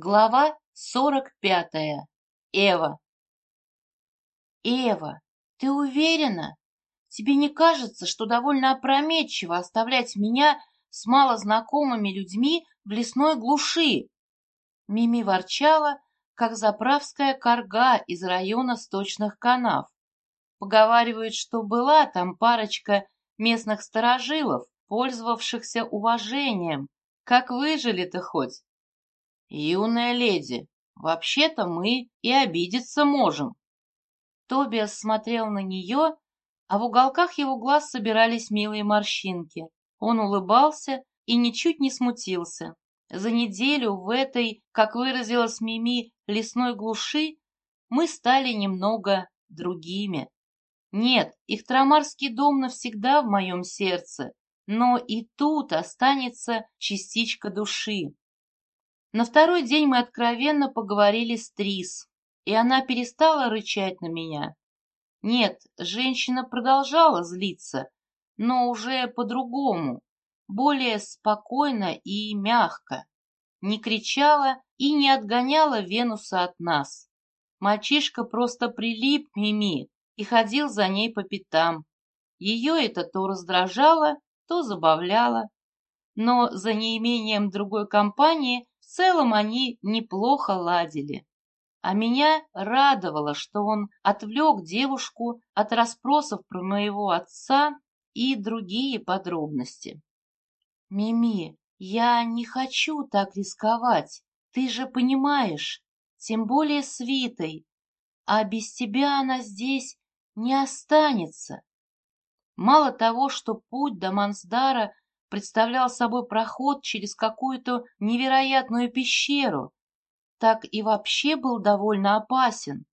Глава сорок пятая. Эва. Эва, ты уверена? Тебе не кажется, что довольно опрометчиво оставлять меня с малознакомыми людьми в лесной глуши? Мими ворчала, как заправская корга из района сточных канав. Поговаривают, что была там парочка местных сторожилов, пользовавшихся уважением. Как выжили-то хоть? «Юная леди, вообще-то мы и обидеться можем». Тобиас смотрел на нее, а в уголках его глаз собирались милые морщинки. Он улыбался и ничуть не смутился. За неделю в этой, как выразилась Мими, лесной глуши мы стали немного другими. Нет, их трамарский дом навсегда в моем сердце, но и тут останется частичка души. На второй день мы откровенно поговорили с Трис, и она перестала рычать на меня. Нет, женщина продолжала злиться, но уже по-другому, более спокойно и мягко. Не кричала и не отгоняла Венуса от нас. Мальчишка просто прилип Мими и ходил за ней по пятам. Ее это то раздражало, то забавляло. Но за неимением другой компании целом они неплохо ладили. А меня радовало, что он отвлек девушку от расспросов про моего отца и другие подробности. «Мими, я не хочу так рисковать, ты же понимаешь, тем более с Витой, а без тебя она здесь не останется». Мало того, что путь до Мансдара представлял собой проход через какую-то невероятную пещеру, так и вообще был довольно опасен.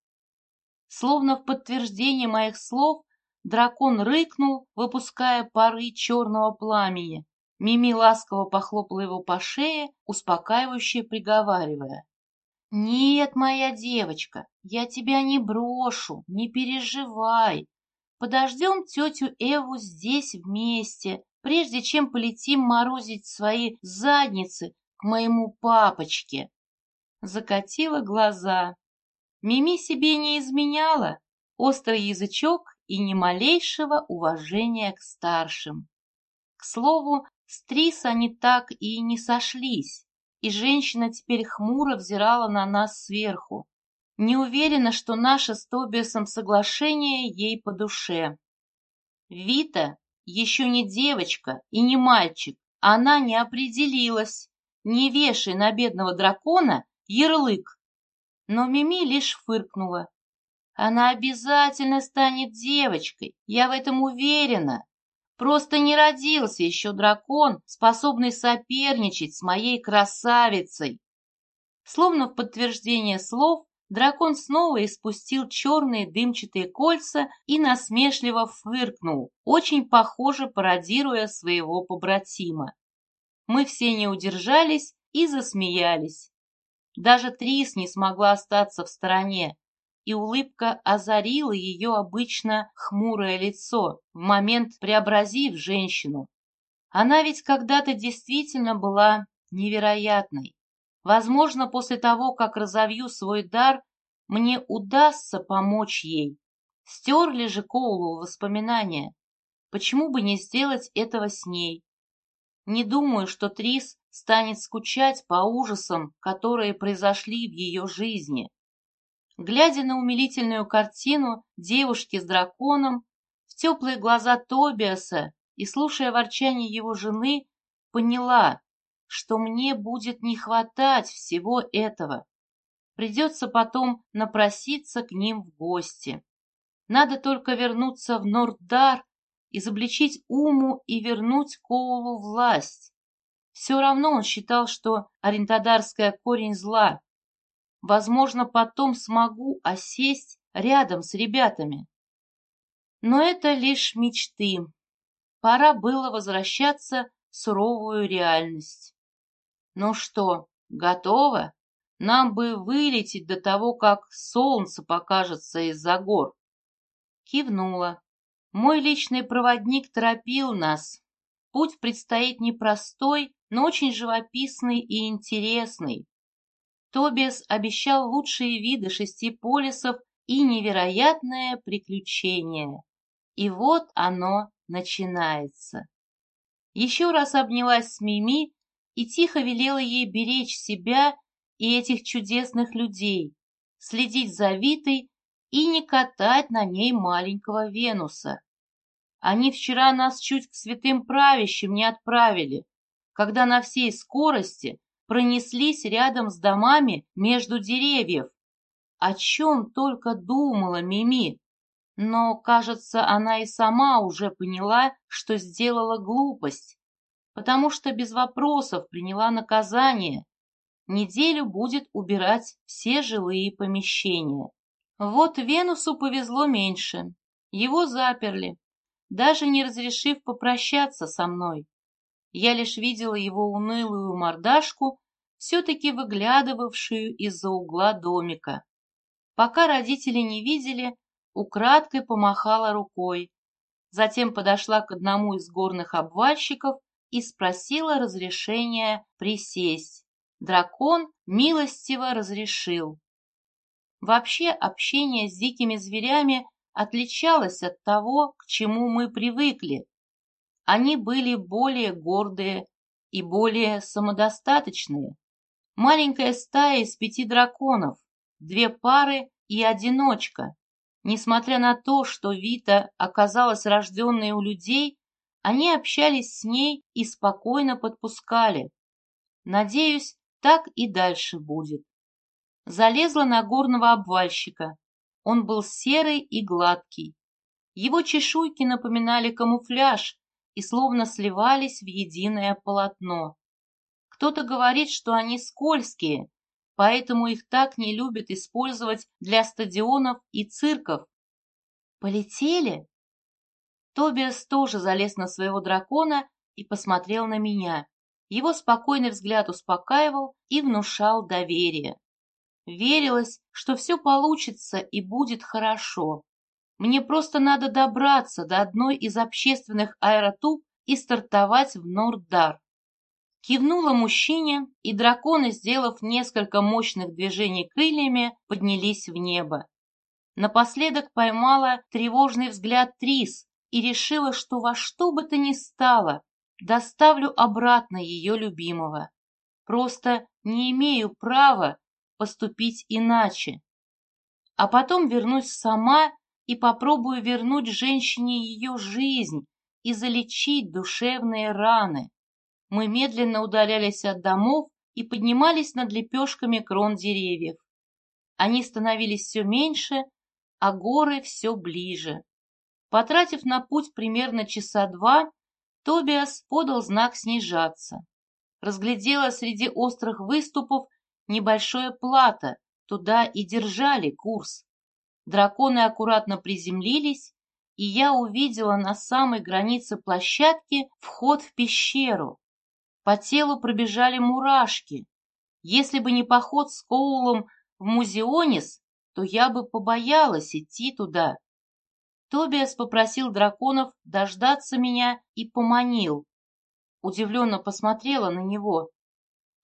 Словно в подтверждение моих слов, дракон рыкнул, выпуская пары черного пламени. Мими ласково похлопала его по шее, успокаивающе приговаривая. «Нет, моя девочка, я тебя не брошу, не переживай. Подождем тетю Эву здесь вместе, прежде чем полетим морозить свои задницы к моему папочке. Закатила глаза. Мими себе не изменяла, острый язычок и ни малейшего уважения к старшим. К слову, с Трис они так и не сошлись, и женщина теперь хмуро взирала на нас сверху. Не уверена, что наше с Тобиасом соглашение ей по душе. Вита еще не девочка и не мальчик, она не определилась. Не вешай на бедного дракона ярлык. Но Мими лишь фыркнула. Она обязательно станет девочкой, я в этом уверена. Просто не родился еще дракон, способный соперничать с моей красавицей. Словно в подтверждение слов, Дракон снова испустил черные дымчатые кольца и насмешливо фыркнул, очень похоже пародируя своего побратима. Мы все не удержались и засмеялись. Даже Трис не смогла остаться в стороне, и улыбка озарила ее обычно хмурое лицо, в момент преобразив женщину. Она ведь когда-то действительно была невероятной. Возможно, после того, как разовью свой дар, мне удастся помочь ей. Стерли же Коулу воспоминания. Почему бы не сделать этого с ней? Не думаю, что Трис станет скучать по ужасам, которые произошли в ее жизни. Глядя на умилительную картину девушки с драконом, в теплые глаза Тобиаса и слушая ворчание его жены, поняла, что мне будет не хватать всего этого. Придется потом напроситься к ним в гости. Надо только вернуться в Норддар, изобличить Уму и вернуть Коулу власть. Все равно он считал, что Орентадарская корень зла. Возможно, потом смогу осесть рядом с ребятами. Но это лишь мечты. Пора было возвращаться в суровую реальность. Ну что, готово? Нам бы вылететь до того, как солнце покажется из-за гор. Кивнула. Мой личный проводник торопил нас. Путь предстоит непростой, но очень живописный и интересный. Тобиас обещал лучшие виды шести полисов и невероятное приключение. И вот оно начинается. Еще раз обнялась с Мими и тихо велела ей беречь себя и этих чудесных людей, следить за Витой и не катать на ней маленького Венуса. Они вчера нас чуть к святым правящим не отправили, когда на всей скорости пронеслись рядом с домами между деревьев. О чем только думала Мими. Но, кажется, она и сама уже поняла, что сделала глупость, потому что без вопросов приняла наказание. Неделю будет убирать все жилые помещения. Вот Венусу повезло меньше. Его заперли, даже не разрешив попрощаться со мной. Я лишь видела его унылую мордашку, все-таки выглядывавшую из-за угла домика. Пока родители не видели, украдкой помахала рукой. Затем подошла к одному из горных обвальщиков и спросила разрешения присесть. Дракон милостиво разрешил. Вообще общение с дикими зверями отличалось от того, к чему мы привыкли. Они были более гордые и более самодостаточные. Маленькая стая из пяти драконов, две пары и одиночка. Несмотря на то, что Вита оказалась рожденной у людей, они общались с ней и спокойно подпускали. Надеюсь, так и дальше будет. Залезла на горного обвальщика. Он был серый и гладкий. Его чешуйки напоминали камуфляж и словно сливались в единое полотно. Кто-то говорит, что они скользкие, поэтому их так не любят использовать для стадионов и цирков. Полетели? Тобиас тоже залез на своего дракона и посмотрел на меня. Его спокойный взгляд успокаивал и внушал доверие. Верилось, что все получится и будет хорошо. Мне просто надо добраться до одной из общественных аэротуб и стартовать в Норддар. Кивнула мужчине, и драконы, сделав несколько мощных движений крыльями, поднялись в небо. Напоследок поймала тревожный взгляд Трис и решила, что во что бы то ни стало, доставлю обратно ее любимого. Просто не имею права поступить иначе. А потом вернусь сама и попробую вернуть женщине ее жизнь и залечить душевные раны. Мы медленно удалялись от домов и поднимались над лепешками крон деревьев. Они становились все меньше, а горы все ближе. Потратив на путь примерно часа два, Тобиас подал знак снижаться. Разглядела среди острых выступов небольшое плато, туда и держали курс. Драконы аккуратно приземлились, и я увидела на самой границе площадки вход в пещеру. По телу пробежали мурашки. Если бы не поход с Коулом в Музеонис, то я бы побоялась идти туда. Тобиас попросил драконов дождаться меня и поманил. Удивленно посмотрела на него.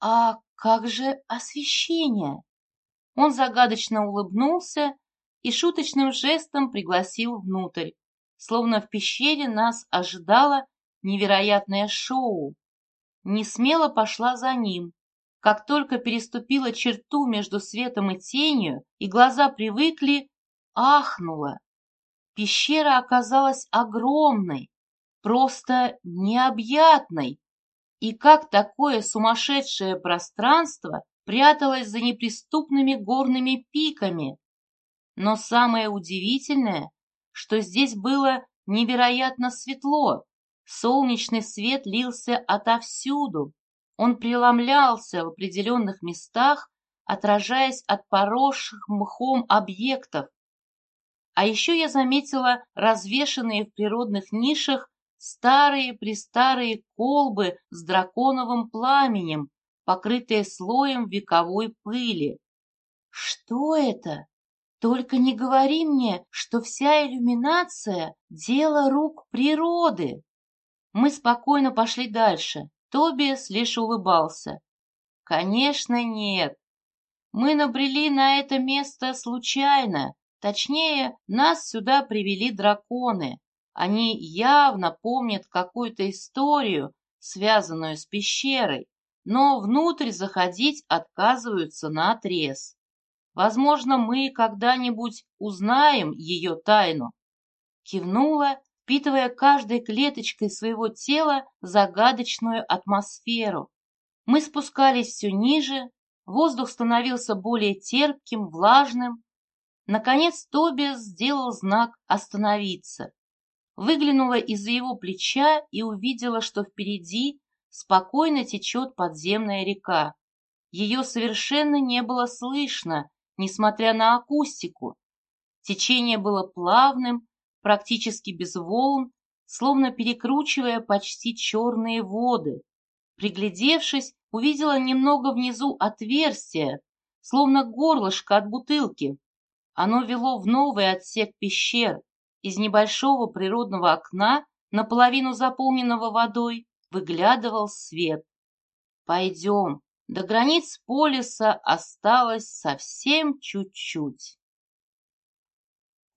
«А как же освещение?» Он загадочно улыбнулся и шуточным жестом пригласил внутрь, словно в пещере нас ожидало невероятное шоу. Не смело пошла за ним. Как только переступила черту между светом и тенью, и глаза привыкли, ахнула. Пещера оказалась огромной, просто необъятной. И как такое сумасшедшее пространство пряталось за неприступными горными пиками? Но самое удивительное, что здесь было невероятно светло. Солнечный свет лился отовсюду. Он преломлялся в определенных местах, отражаясь от поросших мхом объектов, а еще я заметила развешанные в природных нишах старые-престарые колбы с драконовым пламенем, покрытые слоем вековой пыли. Что это? Только не говори мне, что вся иллюминация — дело рук природы. Мы спокойно пошли дальше. Тобиас лишь улыбался. Конечно, нет. Мы набрели на это место случайно, точнее, нас сюда привели драконы. Они явно помнят какую-то историю, связанную с пещерой, но внутрь заходить отказываются наотрез. Возможно, мы когда-нибудь узнаем ее тайну. Кивнула, впитывая каждой клеточкой своего тела загадочную атмосферу. Мы спускались все ниже, воздух становился более терпким, влажным. Наконец Тобиас сделал знак «Остановиться». Выглянула из-за его плеча и увидела, что впереди спокойно течет подземная река. Ее совершенно не было слышно, несмотря на акустику. Течение было плавным, практически без волн, словно перекручивая почти черные воды. Приглядевшись, увидела немного внизу отверстие, словно горлышко от бутылки. Оно вело в новый отсек пещер. Из небольшого природного окна, наполовину заполненного водой, выглядывал свет. «Пойдем, до границ полиса осталось совсем чуть-чуть».